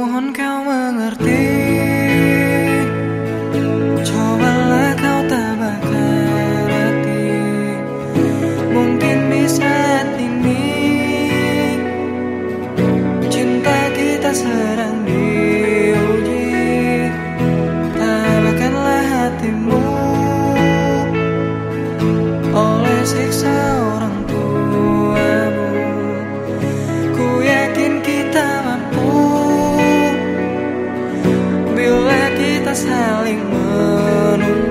mohon kau mengerti kita saling menunggu.